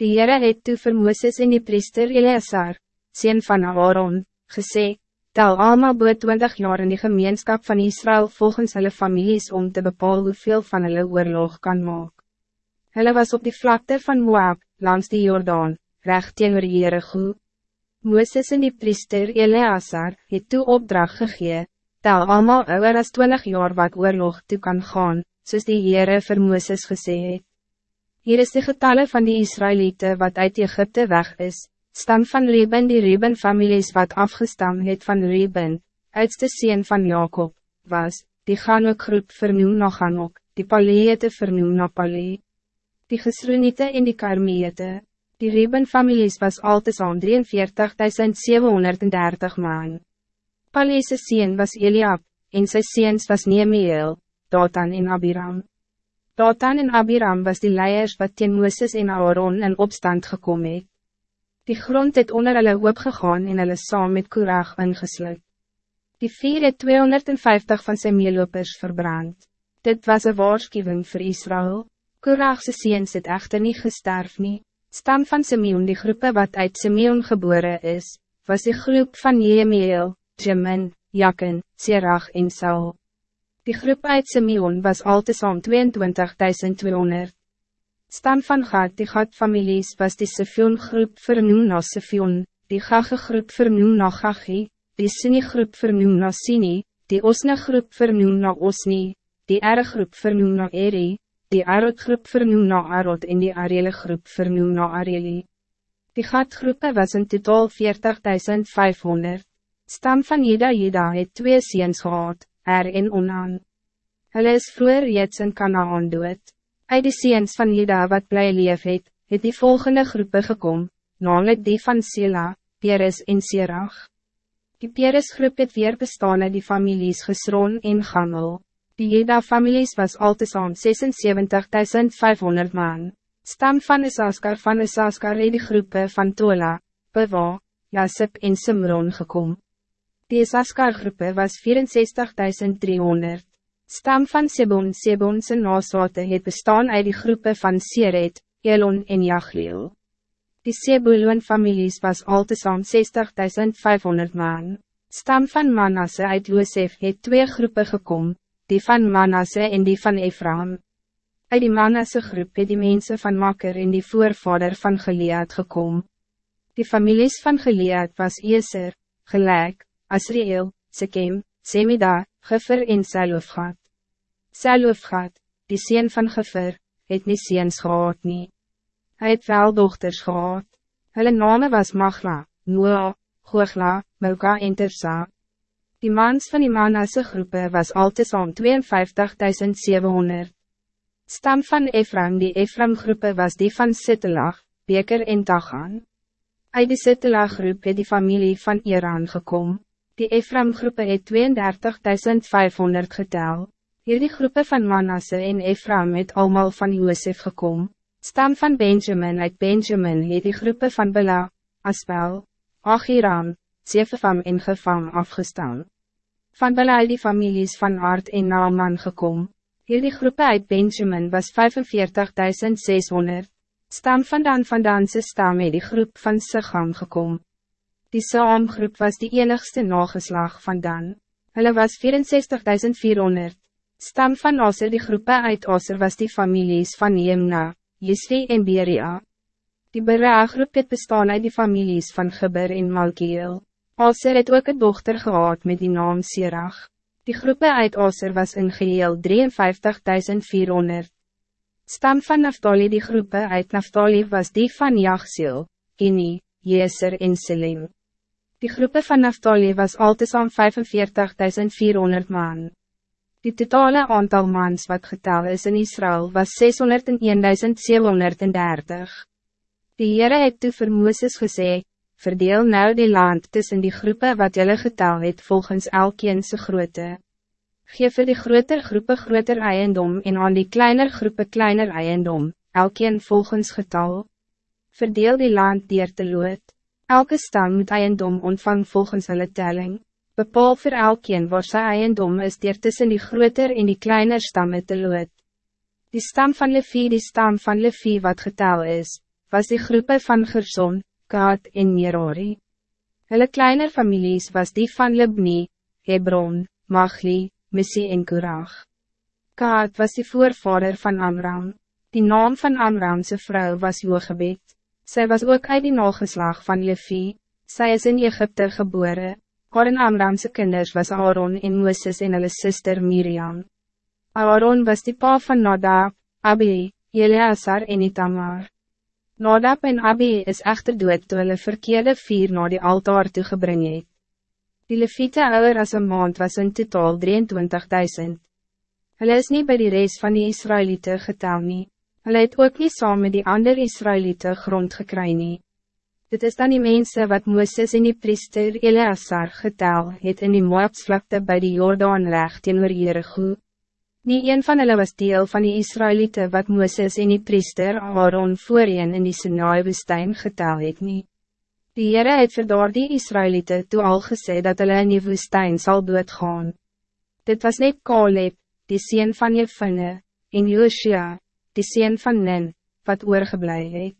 Die Heere het toe vir Mooses en die priester Eleazar, sien van Aaron, gesê, tel allemaal boe 20 jaar in die gemeenschap van Israël volgens hulle families om te bepalen hoeveel van hulle oorlog kan maak. Hulle was op die vlakte van Moab, langs die Jordaan, recht teenoor Jericho. Mooses en die priester Eleazar het toe opdracht gegee, tel allemaal ouder as 20 jaar wat oorlog toe kan gaan, soos die Heere vir Mooses gesê het. Hier is de getallen van die Israëlieten wat uit Egypte weg is, stam van Reuben die Reuben families wat afgestam het van Reuben, uitste sien van Jacob, was, die Ganok groep vernoem na Ganok, die Paleete vernoem na Palee, die Gesroeniete en die Karmeete, Die Reuben-families was altesaam 43.730 man. Palese sien was Eliab, en sy seens was Nehemiel, Datan en Abiram. Datan en Abiram was die leiers wat teen Mooses en Aaron in opstand gekomen het. Die grond het onder hulle gegaan en hulle saam met Kurag ingesluit. Die vier het 250 van sy meelopers verbrand. Dit was een waarschuwing voor Israël. Kuragse seens het echter niet gesterf nie. Stam van Simeon die groepe wat uit Simeon geboren is, was die groep van Jemeel, Jemin, Jakin, Serach en Saul. Die groep uit Simeon was altesaam 22.200. Stam van Gad die Gad families was die Sifion groep vernoem na Sifion, die Gage groep vernoem na Gagi, die Sini groep vernoem na Sini, die Osne groep vernoem na Osni, die Ere groep vernoem na Eri, die Arot groep vernoem na Arot en die Ariele groep vernoem na Arieli. Die gatgroepe was in totaal 40.500. Stam van Jeda Jeda het twee seens gehad, Er en Onan. Hulle is vroeger reeds in Kanaan dood. Uit die seens van Jeda wat bly leef het, het die volgende groepe gekom, namelijk die van Sela, Peres en Serach. Die Peres groep het weer bestaan uit die families Gesron en Gamel. Die Jeda-families was altesaam 76.500 man. Stam van Isaskar van Isaskar het die groepe van Tola, Bewa, Jasip en Simron gekom. Die Isaskar groepe was 64.300. Stam van Sebon Sebon sy nasate het bestaan uit die groepe van Seret, Elon en Jachleel. Die Sebulon families was altesaam 60.500 man. Stam van Manasse uit Josef het twee groepen gekomen die van Manasse en die van Ephraim. Uit die Manasse groep het die mensen van Makker en die voorvader van Gilead gekom. Die families van Gilead was Eser, Gelijk, Asriel, Sekem, Semida, Gefer en Selofgat. Selofgat, die sien van Gefer, het nie seens gehad nie. Hy het wel dochters gehad. Hulle name was Magla, Noah, Googla, Milka en Tersa. Die mans van die Manasse groepe was altesaam 52.700. Stam van Ephraim die Ephraim groepe was die van Sittelag, Beker en Dagan. Uit die Sittelag groep het die familie van Iran gekom. Die Ephraim groepe het 32.500 getel. Hierdie groepe van Manasse en Ephraim het allemaal van Josef gekom. Stam van Benjamin uit Benjamin het die groepe van Bela, Aspel, Achiram, Sefefam en Gefam afgestaan. Van Belal die families van Art en Naaman gekom. Hierdie groepe uit Benjamin was 45.600. Stam van dan van danse stam het die groep van Sigam gekom. Die Saam groep was die enigste nageslag van dan. Hulle was 64.400. Stam van Aser die groepe uit Aser was die families van Jemna, Jesri en Beria. Die Berea groep het bestaan uit die families van Geber en Malkiel. Aser het ook een dochter gehad met die naam Sirach. Die groepe uit Aser was in geheel 53.400. Stam van Naftali die groepe uit Naftali was die van Jachsil, Kini, Jeser en Selim. Die groepe van Naftali was altesaam 45.400 man. Die totale aantal mans wat getal is in Israël was 601.730. Die Heere het toe vir Mooses gezegd, verdeel nou die land tussen die groepen wat jullie getal het volgens elkeen se grootte. Geef vir die groter groepen groter eiendom en aan die kleiner groepen kleiner eiendom, elkeen volgens getal. Verdeel die land dier te lood. Elke stam moet eiendom ontvang volgens hulle telling. Bepaal voor elkeen waar sy eiendom is dier tussen die groter en die kleiner stammen te lood. Die stam van Levi, die stam van Levi wat getal is, was die groepen van Gerson, Kaat en Merori. Hulle kleiner families was die van Libni, Hebron, Machli, Missie en Kurag. Kaat was die voorvader van Amram. Die naam van Amramse vrouw was Jogebed. Zij was ook uit die nageslag van Levi. Zij is in Egypte geboren. Haar en Amramse kinders was Aaron en Moses en hulle sister Miriam. Aaron was die pa van Nadab, Abi, Eleazar en Itamar. Nadab en Abi is echter dood toe hulle verkeerde vier na die altaar toegebring het. Die leviete ouder as een maand was in totaal 23.000. Hulle is niet bij die reis van die Israëlieten getel nie. Hulle het ook niet saam met die andere Israëlieten grond gekry nie. Dit is dan die mensen wat Mooses en die priester Eleazar getel het in die Moabsvlakte bij die Jordaan recht in Jericho. Nie een van hulle was deel van die Israëlieten wat Mooses en die priester Aaron voorheen in die Sinai-woestijn getel het nie. Die Heere het vir daar die Israëlieten toe al gesê dat hulle in die woestijn sal doodgaan. Dit was net Caleb, die sien van Jefine, en Joshua, die sien van Nen, wat oorgeblij het.